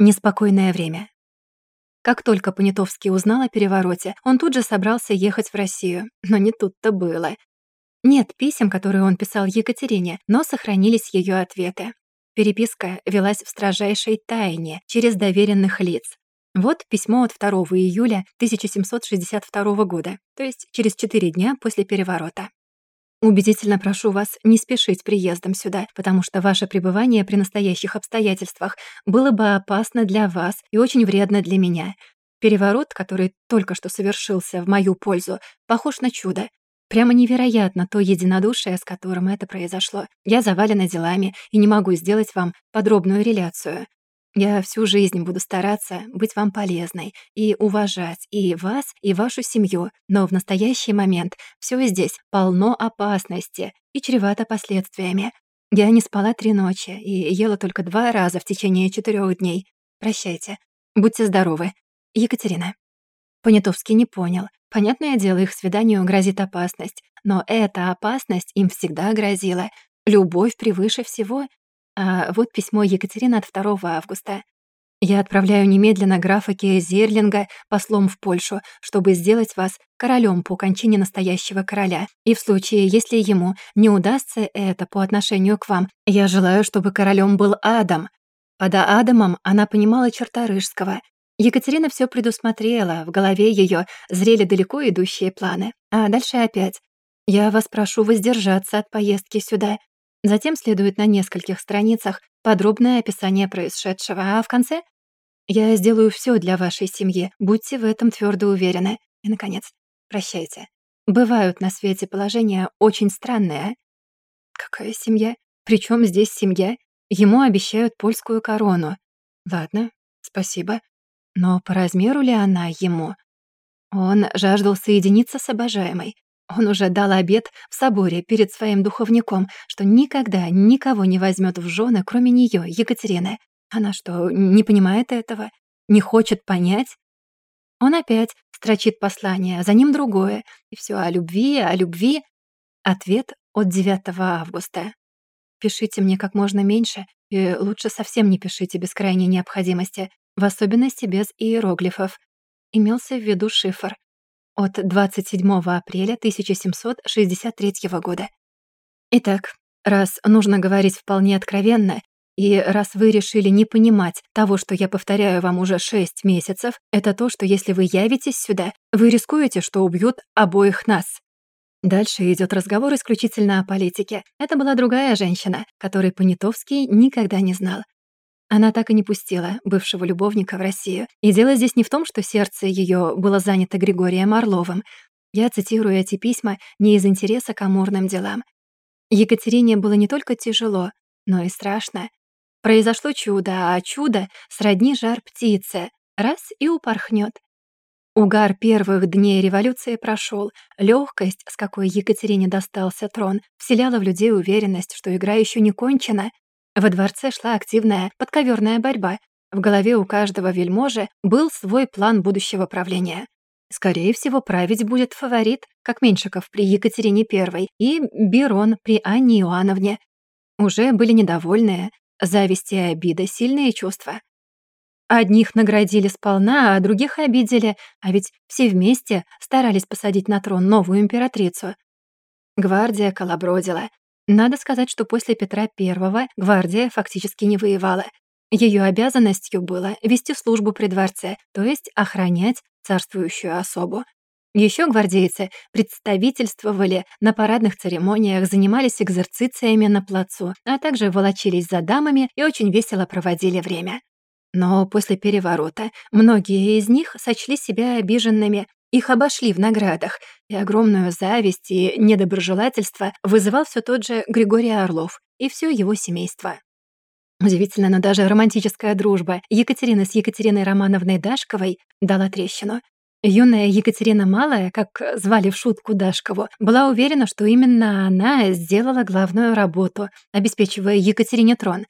Неспокойное время. Как только Понятовский узнал о перевороте, он тут же собрался ехать в Россию. Но не тут-то было. Нет писем, которые он писал Екатерине, но сохранились ее ответы. Переписка велась в строжайшей тайне, через доверенных лиц. Вот письмо от 2 июля 1762 года, то есть через 4 дня после переворота. Убедительно прошу вас не спешить приездом сюда, потому что ваше пребывание при настоящих обстоятельствах было бы опасно для вас и очень вредно для меня. Переворот, который только что совершился в мою пользу, похож на чудо. Прямо невероятно то единодушие, с которым это произошло. Я завалена делами и не могу сделать вам подробную реляцию. Я всю жизнь буду стараться быть вам полезной и уважать и вас, и вашу семью, но в настоящий момент все здесь полно опасности и чревато последствиями. Я не спала три ночи и ела только два раза в течение четырех дней. Прощайте. Будьте здоровы. Екатерина. Понятовский не понял. Понятное дело, их свиданию грозит опасность, но эта опасность им всегда грозила. Любовь превыше всего, а вот письмо Екатерины от 2 августа. Я отправляю немедленно графа Зерлинга послом в Польшу, чтобы сделать вас королем по кончине настоящего короля. И в случае, если ему не удастся это по отношению к вам, я желаю, чтобы королем был Адам. Под Адамом она понимала Черторыжского. Екатерина все предусмотрела, в голове ее зрели далеко идущие планы. А дальше опять. Я вас прошу воздержаться от поездки сюда. Затем следует на нескольких страницах подробное описание происшедшего, а в конце «Я сделаю все для вашей семьи, будьте в этом твердо уверены». И, наконец, прощайте. Бывают на свете положения очень странные. Какая семья? Причем здесь семья? Ему обещают польскую корону. Ладно, спасибо. Но по размеру ли она ему? Он жаждал соединиться с обожаемой, он уже дал обет в соборе перед своим духовником, что никогда никого не возьмет в жены, кроме нее, Екатерины. Она что, не понимает этого? Не хочет понять? Он опять строчит послание, за ним другое. И все о любви, о любви. Ответ от 9 августа. Пишите мне как можно меньше, и лучше совсем не пишите без крайней необходимости, в особенности без иероглифов. Имелся в виду шифр от 27 апреля 1763 года. Итак, раз нужно говорить вполне откровенно, и раз вы решили не понимать того, что я повторяю вам уже шесть месяцев, это то, что если вы явитесь сюда, вы рискуете, что убьют обоих нас. Дальше идет разговор исключительно о политике. Это была другая женщина, которой Понятовский никогда не знал. Она так и не пустила бывшего любовника в Россию. И дело здесь не в том, что сердце ее было занято Григорием Орловым. Я цитирую эти письма не из интереса к амурным делам. Екатерине было не только тяжело, но и страшно. Произошло чудо, а чудо сродни жар птицы. Раз и упорхнет. Угар первых дней революции прошел. Легкость, с какой Екатерине достался трон, вселяла в людей уверенность, что игра еще не кончена, во дворце шла активная подковерная борьба. В голове у каждого вельможи был свой план будущего правления. Скорее всего, править будет фаворит, как Меньшиков при Екатерине I и Берон при Анне Иоанновне. Уже были недовольные, зависть и обида, сильные чувства. Одних наградили сполна, а других обидели, а ведь все вместе старались посадить на трон новую императрицу. Гвардия колобродила, надо сказать, что после Петра I гвардия фактически не воевала. Ее обязанностью было вести службу при дворце, то есть охранять царствующую особу. Еще гвардейцы представительствовали на парадных церемониях, занимались экзерцициями на плацу, а также волочились за дамами и очень весело проводили время. Но после переворота многие из них сочли себя обиженными их обошли в наградах, и огромную зависть и недоброжелательство вызывал все тот же Григорий Орлов и все его семейство. Удивительно, но даже романтическая дружба Екатерины с Екатериной Романовной Дашковой дала трещину. Юная Екатерина Малая, как звали в шутку Дашкову, была уверена, что именно она сделала главную работу, обеспечивая Екатерине трон,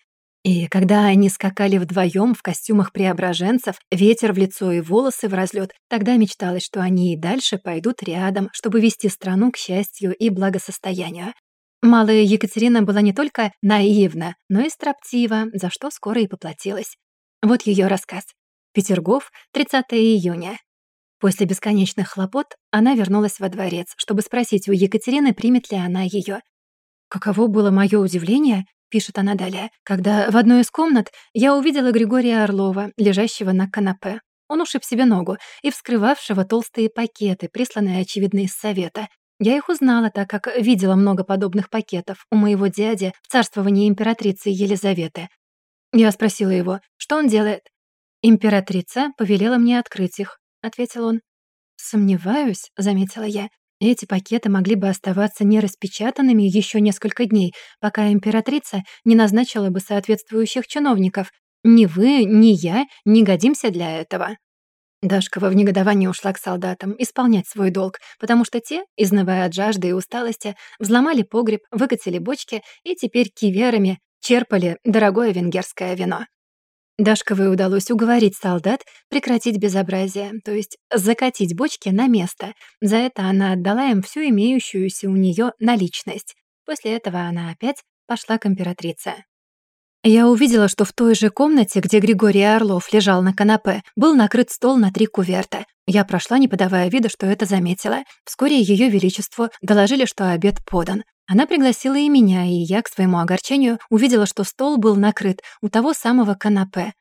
и когда они скакали вдвоем в костюмах преображенцев, ветер в лицо и волосы в разлет, тогда мечталось, что они и дальше пойдут рядом, чтобы вести страну к счастью и благосостоянию. Малая Екатерина была не только наивна, но и строптива, за что скоро и поплатилась. Вот ее рассказ. Петергоф, 30 июня. После бесконечных хлопот она вернулась во дворец, чтобы спросить у Екатерины, примет ли она ее. «Каково было мое удивление, — пишет она далее, — когда в одной из комнат я увидела Григория Орлова, лежащего на канапе. Он ушиб себе ногу и вскрывавшего толстые пакеты, присланные, очевидно, из совета. Я их узнала, так как видела много подобных пакетов у моего дяди в царствовании императрицы Елизаветы. Я спросила его, что он делает. «Императрица повелела мне открыть их», — ответил он. «Сомневаюсь», — заметила я. «Эти пакеты могли бы оставаться нераспечатанными еще несколько дней, пока императрица не назначила бы соответствующих чиновников. Ни вы, ни я не годимся для этого». Дашкова в негодовании ушла к солдатам исполнять свой долг, потому что те, изнывая от жажды и усталости, взломали погреб, выкатили бочки и теперь киверами черпали дорогое венгерское вино. Дашковой удалось уговорить солдат прекратить безобразие, то есть закатить бочки на место. За это она отдала им всю имеющуюся у нее наличность. После этого она опять пошла к императрице. Я увидела, что в той же комнате, где Григорий Орлов лежал на канапе, был накрыт стол на три куверта. Я прошла, не подавая вида, что это заметила. Вскоре Ее Величеству доложили, что обед подан. Она пригласила и меня, и я, к своему огорчению, увидела, что стол был накрыт у того самого канапе.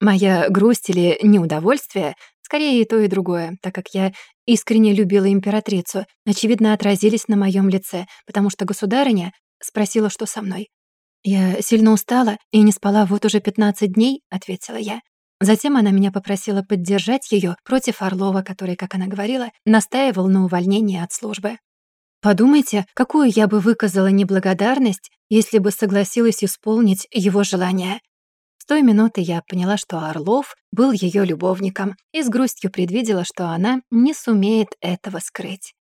Моя грусть или неудовольствие, скорее и то, и другое, так как я искренне любила императрицу, очевидно, отразились на моем лице, потому что государыня спросила, что со мной. «Я сильно устала и не спала вот уже 15 дней», — ответила я. Затем она меня попросила поддержать ее против Орлова, который, как она говорила, настаивал на увольнении от службы. Подумайте, какую я бы выказала неблагодарность, если бы согласилась исполнить его желание. С той минуты я поняла, что Орлов был ее любовником и с грустью предвидела, что она не сумеет этого скрыть.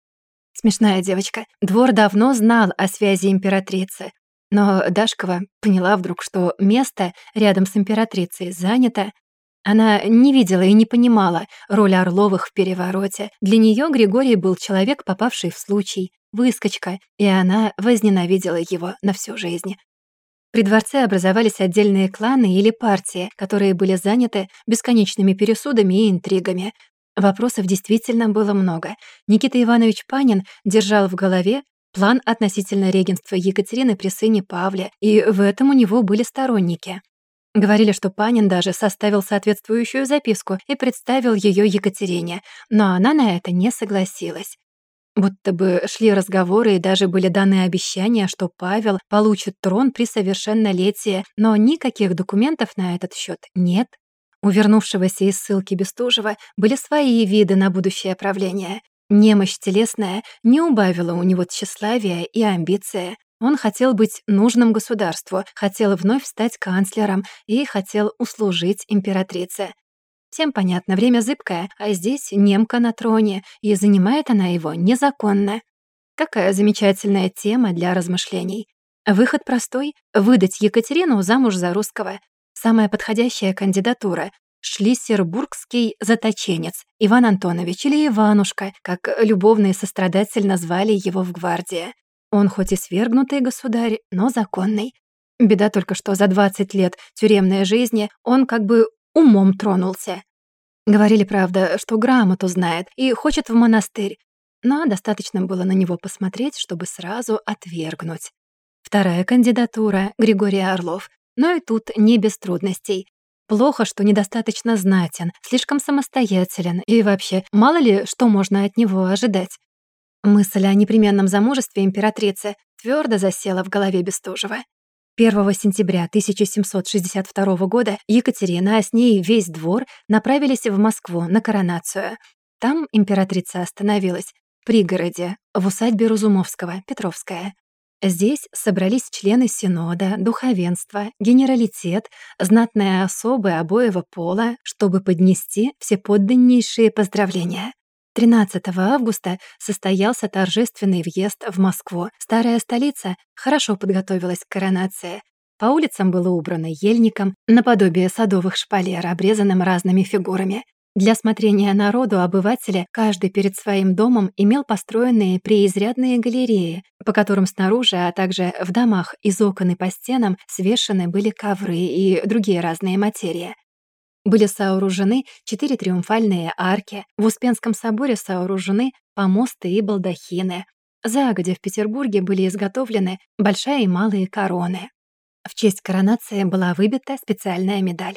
Смешная девочка. Двор давно знал о связи императрицы, но Дашкова поняла вдруг, что место рядом с императрицей занято. Она не видела и не понимала роль Орловых в перевороте. Для нее Григорий был человек, попавший в случай, выскочка, и она возненавидела его на всю жизнь. При дворце образовались отдельные кланы или партии, которые были заняты бесконечными пересудами и интригами. Вопросов действительно было много. Никита Иванович Панин держал в голове план относительно регенства Екатерины при сыне Павле, и в этом у него были сторонники. Говорили, что Панин даже составил соответствующую записку и представил ее Екатерине, но она на это не согласилась. Будто бы шли разговоры и даже были даны обещания, что Павел получит трон при совершеннолетии, но никаких документов на этот счет нет. У вернувшегося из ссылки Бестужева были свои виды на будущее правление. Немощь телесная не убавила у него тщеславия и амбиция. Он хотел быть нужным государству, хотел вновь стать канцлером и хотел услужить императрице. Всем понятно, время зыбкое, а здесь немка на троне, и занимает она его незаконно. Какая замечательная тема для размышлений. Выход простой — выдать Екатерину замуж за русского. Самая подходящая кандидатура шлиссербургский заточенец Иван Антонович или Иванушка, как любовно и сострадательно звали его в гвардии. Он хоть и свергнутый государь, но законный. Беда только, что за 20 лет тюремной жизни он как бы умом тронулся. Говорили, правда, что грамоту знает и хочет в монастырь, но достаточно было на него посмотреть, чтобы сразу отвергнуть. Вторая кандидатура — Григорий Орлов, но и тут не без трудностей. Плохо, что недостаточно знатен, слишком самостоятелен, и вообще, мало ли, что можно от него ожидать. Мысль о непременном замужестве императрицы твердо засела в голове Бестужева. 1 сентября 1762 года Екатерина, а с ней весь двор направились в Москву на коронацию. Там императрица остановилась, в пригороде, в усадьбе Разумовского, Петровская. Здесь собрались члены Синода, духовенства, генералитет, знатные особы обоего пола, чтобы поднести всеподданнейшие поздравления. 13 августа состоялся торжественный въезд в Москву. Старая столица хорошо подготовилась к коронации. По улицам было убрано ельником, наподобие садовых шпалер, обрезанным разными фигурами. Для смотрения народу обыватели каждый перед своим домом имел построенные преизрядные галереи, по которым снаружи, а также в домах из окон и по стенам свешены были ковры и другие разные материи. Были сооружены четыре триумфальные арки, в Успенском соборе сооружены помосты и балдахины. Загодя в Петербурге были изготовлены большая и малые короны. В честь коронации была выбита специальная медаль.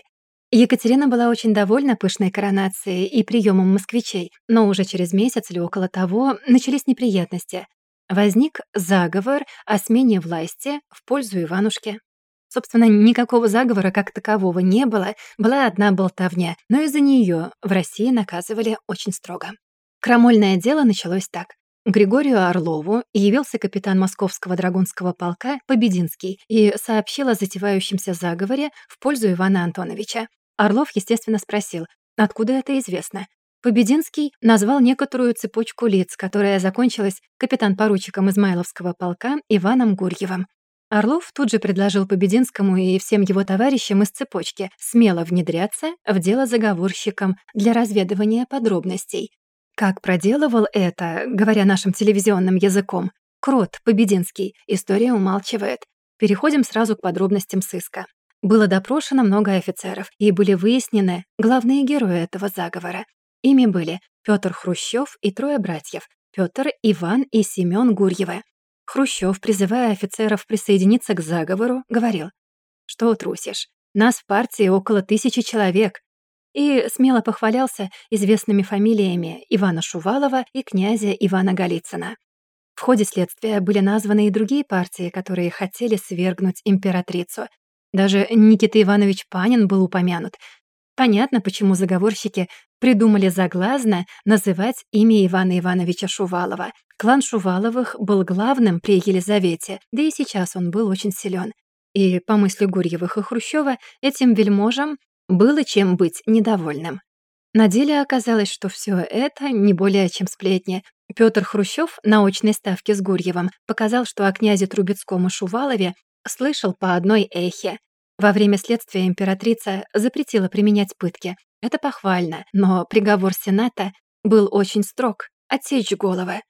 Екатерина была очень довольна пышной коронацией и приемом москвичей, но уже через месяц или около того начались неприятности. Возник заговор о смене власти в пользу Иванушки. Собственно, никакого заговора как такового не было, была одна болтовня, но из-за нее в России наказывали очень строго. Крамольное дело началось так. Григорию Орлову явился капитан московского драгунского полка Побединский и сообщил о затевающемся заговоре в пользу Ивана Антоновича. Орлов, естественно, спросил, откуда это известно. Побединский назвал некоторую цепочку лиц, которая закончилась капитан-поручиком Измайловского полка Иваном Гурьевым. Орлов тут же предложил Побединскому и всем его товарищам из цепочки смело внедряться в дело заговорщикам для разведывания подробностей. Как проделывал это, говоря нашим телевизионным языком, Крот Побединский, история умалчивает. Переходим сразу к подробностям сыска. Было допрошено много офицеров, и были выяснены главные герои этого заговора. Ими были Петр Хрущев и трое братьев — Петр, Иван и Семен Гурьевы. Хрущев, призывая офицеров присоединиться к заговору, говорил, «Что трусишь? Нас в партии около тысячи человек». И смело похвалялся известными фамилиями Ивана Шувалова и князя Ивана Голицына. В ходе следствия были названы и другие партии, которые хотели свергнуть императрицу. Даже Никита Иванович Панин был упомянут. Понятно, почему заговорщики придумали заглазно называть имя Ивана Ивановича Шувалова. Клан Шуваловых был главным при Елизавете, да и сейчас он был очень силен. И, по мысли Гурьевых и Хрущева, этим вельможам было чем быть недовольным. На деле оказалось, что все это не более чем сплетни. Петр Хрущев на очной ставке с Гурьевым показал, что о князе Трубецком и Шувалове слышал по одной эхе. Во время следствия императрица запретила применять пытки. Это похвально, но приговор Сената был очень строг — отсечь головы.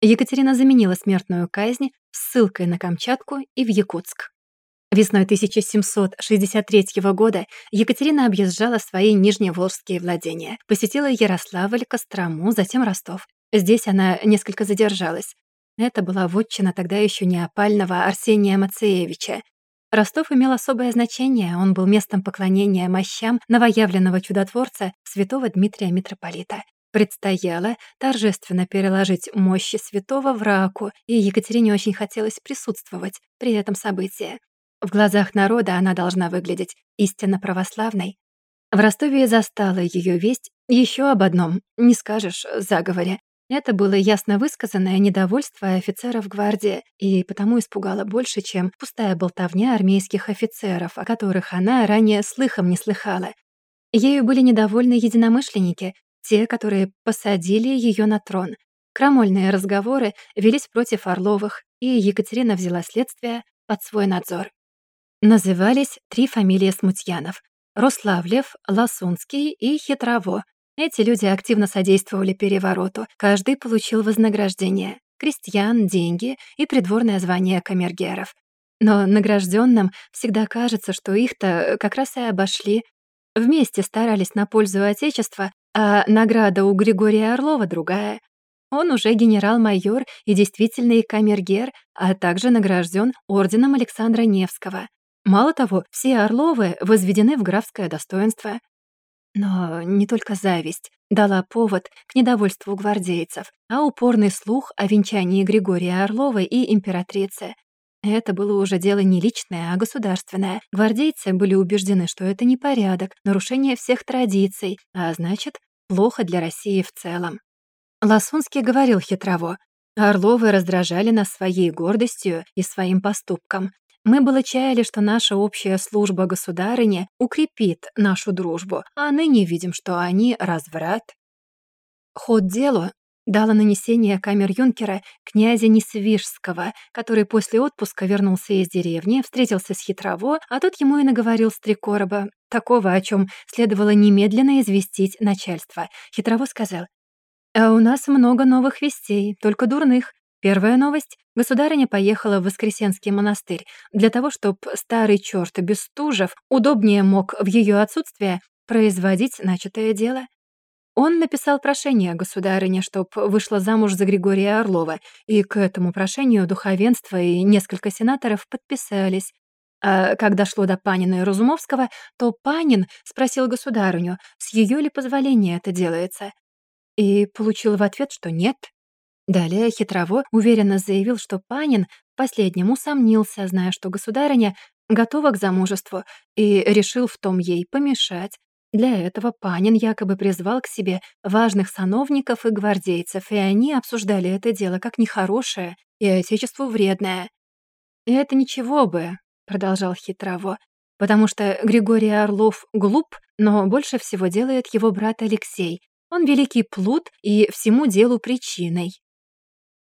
Екатерина заменила смертную казнь ссылкой на Камчатку и в Якутск. Весной 1763 года Екатерина объезжала свои нижневолжские владения, посетила Ярославль, Кострому, затем Ростов. Здесь она несколько задержалась. Это была вотчина тогда еще не опального Арсения Мацеевича, Ростов имел особое значение, он был местом поклонения мощам новоявленного чудотворца святого Дмитрия Митрополита. Предстояло торжественно переложить мощи святого в раку, и Екатерине очень хотелось присутствовать при этом событии. В глазах народа она должна выглядеть истинно православной. В Ростове застала ее весть еще об одном, не скажешь, заговоре, это было ясно высказанное недовольство офицеров гвардии и потому испугало больше, чем пустая болтовня армейских офицеров, о которых она ранее слыхом не слыхала. Ею были недовольны единомышленники, те, которые посадили ее на трон. Крамольные разговоры велись против Орловых, и Екатерина взяла следствие под свой надзор. Назывались три фамилии Смутьянов — Рославлев, Ласунский и Хитрово, эти люди активно содействовали перевороту, каждый получил вознаграждение — крестьян, деньги и придворное звание камергеров. Но награжденным всегда кажется, что их-то как раз и обошли. Вместе старались на пользу Отечества, а награда у Григория Орлова другая. Он уже генерал-майор и действительный камергер, а также награжден орденом Александра Невского. Мало того, все Орловы возведены в графское достоинство. Но не только зависть дала повод к недовольству гвардейцев, а упорный слух о венчании Григория Орлова и императрицы. Это было уже дело не личное, а государственное. Гвардейцы были убеждены, что это не порядок, нарушение всех традиций, а значит, плохо для России в целом. Ласунский говорил хитрово. Орловы раздражали нас своей гордостью и своим поступком. Мы было чаяли, что наша общая служба государыне укрепит нашу дружбу, а ныне видим, что они разврат. Ход делу дало нанесение камер юнкера князя Несвижского, который после отпуска вернулся из деревни, встретился с Хитрово, а тот ему и наговорил с три короба, такого, о чем следовало немедленно известить начальство. Хитрово сказал, «А у нас много новых вестей, только дурных. Первая новость. Государыня поехала в Воскресенский монастырь для того, чтобы старый черт Бестужев удобнее мог в ее отсутствие производить начатое дело. Он написал прошение государыне, чтоб вышла замуж за Григория Орлова, и к этому прошению духовенство и несколько сенаторов подписались. А когда шло до Панина и Разумовского, то Панин спросил государыню, с ее ли позволения это делается, и получил в ответ, что нет. Далее Хитрово уверенно заявил, что Панин последним усомнился, зная, что государыня готова к замужеству, и решил в том ей помешать, для этого Панин якобы призвал к себе важных сановников и гвардейцев, и они обсуждали это дело как нехорошее и отечеству вредное. «И это ничего бы», — продолжал Хитрово, «потому что Григорий Орлов глуп, но больше всего делает его брат Алексей. Он великий плут и всему делу причиной».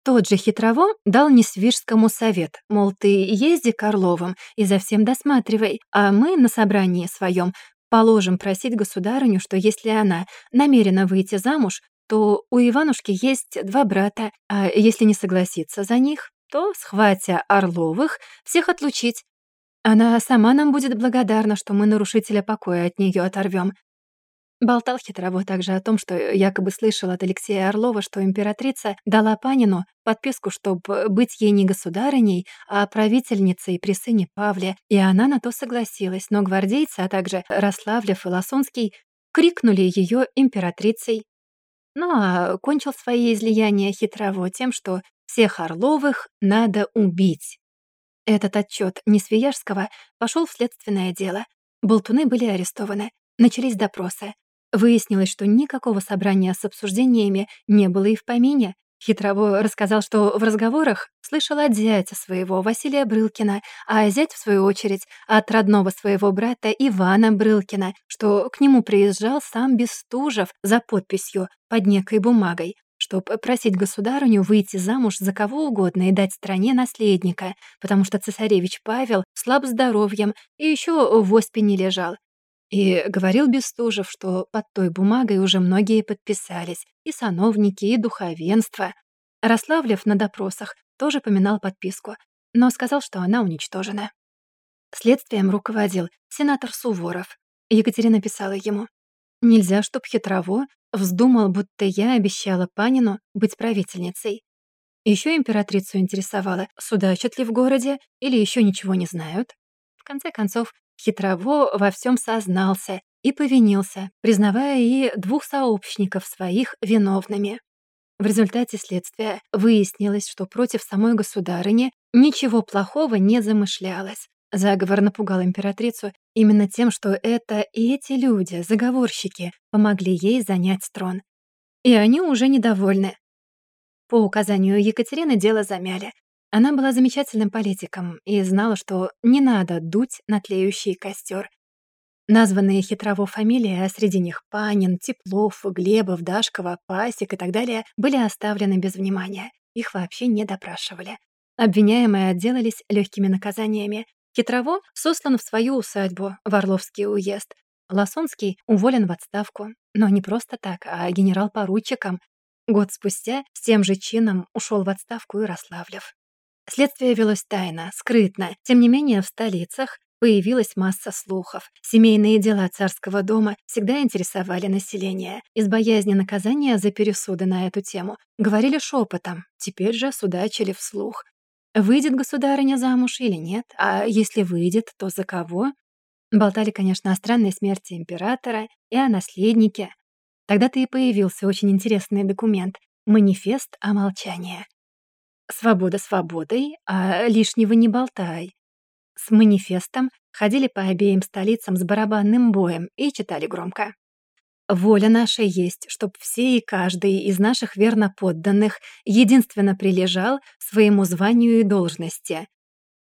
Тот же Хитрово дал Несвижскому совет, мол, ты езди к Орловым и за всем досматривай, а мы на собрании своем Положим просить государыню, что если она намерена выйти замуж, то у Иванушки есть два брата, а если не согласится за них, то, схватя Орловых, всех отлучить. Она сама нам будет благодарна, что мы нарушителя покоя от нее оторвем. Болтал хитрово также о том, что якобы слышал от Алексея Орлова, что императрица дала Панину подписку, чтобы быть ей не государыней, а правительницей при сыне Павле, и она на то согласилась, но гвардейцы, а также Рославлев и Лосунский крикнули ее императрицей. Ну а кончил свои излияния хитрово тем, что всех Орловых надо убить. Этот отчет Несвияжского пошел в следственное дело. Болтуны были арестованы. Начались допросы. Выяснилось, что никакого собрания с обсуждениями не было и в помине. Хитрово рассказал, что в разговорах слышал от зятя своего, Василия Брылкина, а зять, в свою очередь, от родного своего брата Ивана Брылкина, что к нему приезжал сам Бестужев за подписью под некой бумагой, чтобы просить государыню выйти замуж за кого угодно и дать стране наследника, потому что цесаревич Павел слаб здоровьем и еще в оспе не лежал, и говорил Бестужев, что под той бумагой уже многие подписались, и сановники, и духовенство. Рославлев на допросах тоже поминал подписку, но сказал, что она уничтожена. Следствием руководил сенатор Суворов. Екатерина писала ему, «Нельзя, чтоб хитрово вздумал, будто я обещала Панину быть правительницей. Еще императрицу интересовало, судачат ли в городе или еще ничего не знают. В конце концов, Хитрово во всем сознался и повинился, признавая и двух сообщников своих виновными. В результате следствия выяснилось, что против самой государыни ничего плохого не замышлялось. Заговор напугал императрицу именно тем, что это эти люди, заговорщики, помогли ей занять трон. И они уже недовольны. По указанию Екатерины дело замяли, она была замечательным политиком и знала, что не надо дуть на тлеющий костер. Названные хитрово фамилии, а среди них Панин, Теплов, Глебов, Дашкова, Пасик и так далее, были оставлены без внимания. Их вообще не допрашивали. Обвиняемые отделались легкими наказаниями. Хитрово сослан в свою усадьбу, в Орловский уезд. Лосонский уволен в отставку. Но не просто так, а генерал-поручиком. Год спустя с тем же чином ушел в отставку Ярославлев. Следствие велось тайно, скрытно. Тем не менее, в столицах появилась масса слухов. Семейные дела царского дома всегда интересовали население. Из боязни наказания за пересуды на эту тему говорили шепотом, теперь же судачили вслух. Выйдет государыня замуж или нет, а если выйдет, то за кого? Болтали, конечно, о странной смерти императора и о наследнике. Тогда-то и появился очень интересный документ — манифест о молчании. Свобода свободой, а лишнего не болтай. С манифестом ходили по обеим столицам с барабанным боем и читали громко. Воля наша есть, чтоб все и каждый из наших верноподданных единственно прилежал своему званию и должности,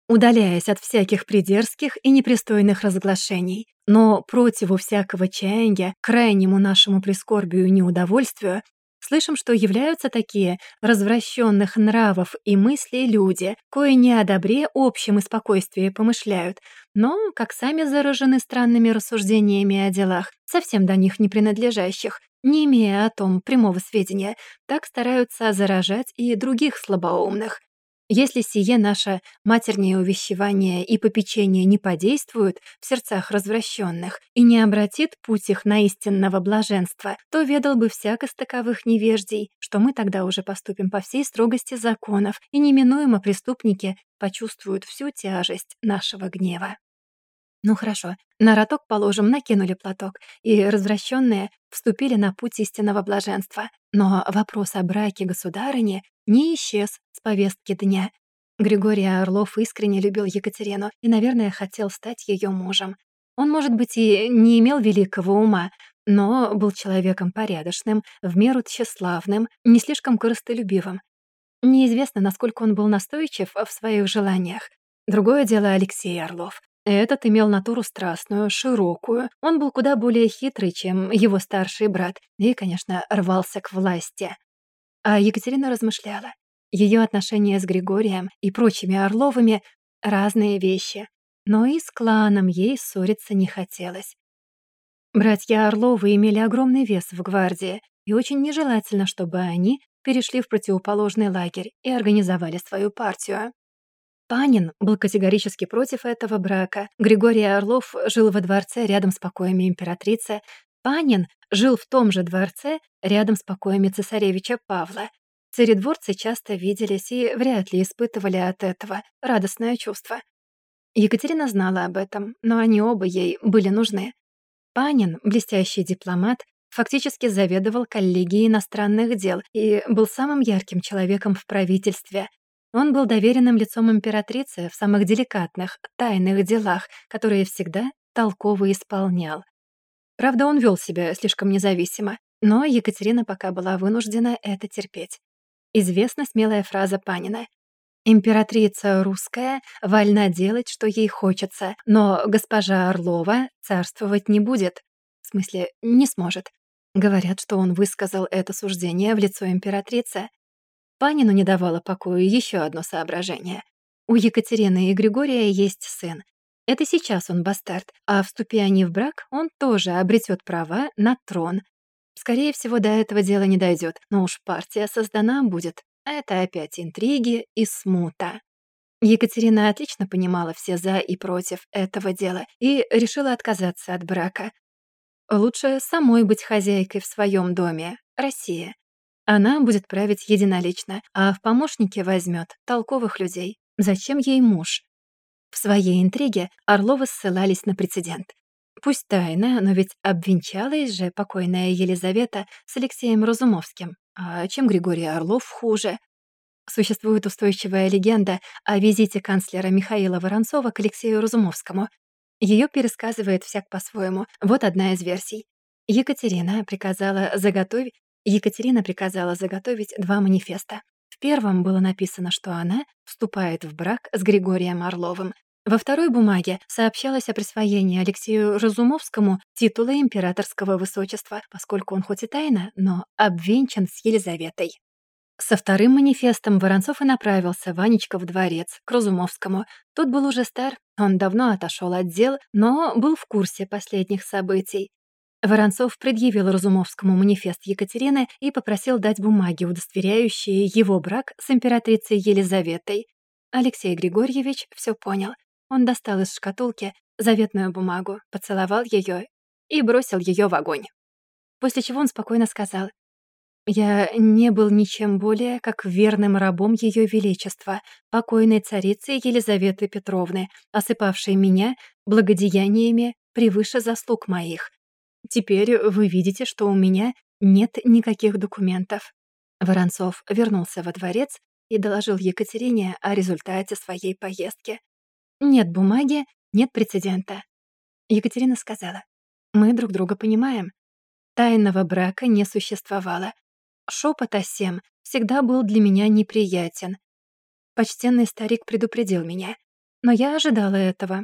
удаляясь от всяких придерзких и непристойных разглашений, но противу всякого чаяния, крайнему нашему прискорбию и неудовольствию, Слышим, что являются такие развращенных нравов и мыслей люди, кои не о добре общем и спокойствии помышляют, но, как сами заражены странными рассуждениями о делах, совсем до них не принадлежащих, не имея о том прямого сведения, так стараются заражать и других слабоумных. Если сие наше матернее увещевание и попечение не подействуют в сердцах развращенных и не обратит путь их на истинного блаженства, то ведал бы всяк из таковых невеждей, что мы тогда уже поступим по всей строгости законов, и неминуемо преступники почувствуют всю тяжесть нашего гнева. Ну хорошо, на роток, положим, накинули платок, и развращенные вступили на путь истинного блаженства. Но вопрос о браке государыни не исчез с повестки дня. Григорий Орлов искренне любил Екатерину и, наверное, хотел стать ее мужем. Он, может быть, и не имел великого ума, но был человеком порядочным, в меру тщеславным, не слишком корыстолюбивым. Неизвестно, насколько он был настойчив в своих желаниях. Другое дело Алексей Орлов. Этот имел натуру страстную, широкую. Он был куда более хитрый, чем его старший брат, и, конечно, рвался к власти. А Екатерина размышляла. Ее отношения с Григорием и прочими Орловыми — разные вещи. Но и с кланом ей ссориться не хотелось. Братья Орловы имели огромный вес в гвардии, и очень нежелательно, чтобы они перешли в противоположный лагерь и организовали свою партию. Панин был категорически против этого брака. Григорий Орлов жил во дворце рядом с покоями императрицы, Панин жил в том же дворце рядом с покоями цесаревича Павла. Царедворцы часто виделись и вряд ли испытывали от этого радостное чувство. Екатерина знала об этом, но они оба ей были нужны. Панин, блестящий дипломат, фактически заведовал коллегией иностранных дел и был самым ярким человеком в правительстве. Он был доверенным лицом императрицы в самых деликатных, тайных делах, которые всегда толково исполнял. Правда, он вел себя слишком независимо, но Екатерина пока была вынуждена это терпеть. Известна смелая фраза Панина. «Императрица русская вольна делать, что ей хочется, но госпожа Орлова царствовать не будет. В смысле, не сможет». Говорят, что он высказал это суждение в лицо императрицы. Панину не давало покоя еще одно соображение. У Екатерины и Григория есть сын, это сейчас он бастард, а вступи они в брак, он тоже обретет права на трон. Скорее всего, до этого дела не дойдет, но уж партия создана будет. А это опять интриги и смута. Екатерина отлично понимала все «за» и «против» этого дела и решила отказаться от брака. Лучше самой быть хозяйкой в своем доме, Россия. Она будет править единолично, а в помощники возьмет толковых людей. Зачем ей муж? В своей интриге Орловы ссылались на прецедент. Пусть тайно, но ведь обвенчалась же покойная Елизавета с Алексеем Разумовским. А чем Григорий Орлов хуже? Существует устойчивая легенда о визите канцлера Михаила Воронцова к Алексею Разумовскому. Ее пересказывает всяк по-своему. Вот одна из версий. Екатерина приказала заготовить Екатерина приказала заготовить два манифеста. В первом было написано, что она вступает в брак с Григорием Орловым. Во второй бумаге сообщалось о присвоении Алексею Разумовскому титула императорского высочества, поскольку он хоть и тайно, но обвенчан с Елизаветой. Со вторым манифестом Воронцов и направился Ванечка в дворец, к Разумовскому. Тот был уже стар, он давно отошел от дел, но был в курсе последних событий. Воронцов предъявил Разумовскому манифест Екатерины и попросил дать бумаги, удостоверяющие его брак с императрицей Елизаветой. Алексей Григорьевич все понял. Он достал из шкатулки заветную бумагу, поцеловал ее и бросил ее в огонь. После чего он спокойно сказал, «Я не был ничем более, как верным рабом Ее Величества, покойной царицы Елизаветы Петровны, осыпавшей меня благодеяниями превыше заслуг моих. Теперь вы видите, что у меня нет никаких документов». Воронцов вернулся во дворец и доложил Екатерине о результате своей поездки. «Нет бумаги, нет прецедента». Екатерина сказала, «Мы друг друга понимаем. Тайного брака не существовало. Шепот о сем всегда был для меня неприятен. Почтенный старик предупредил меня. Но я ожидала этого,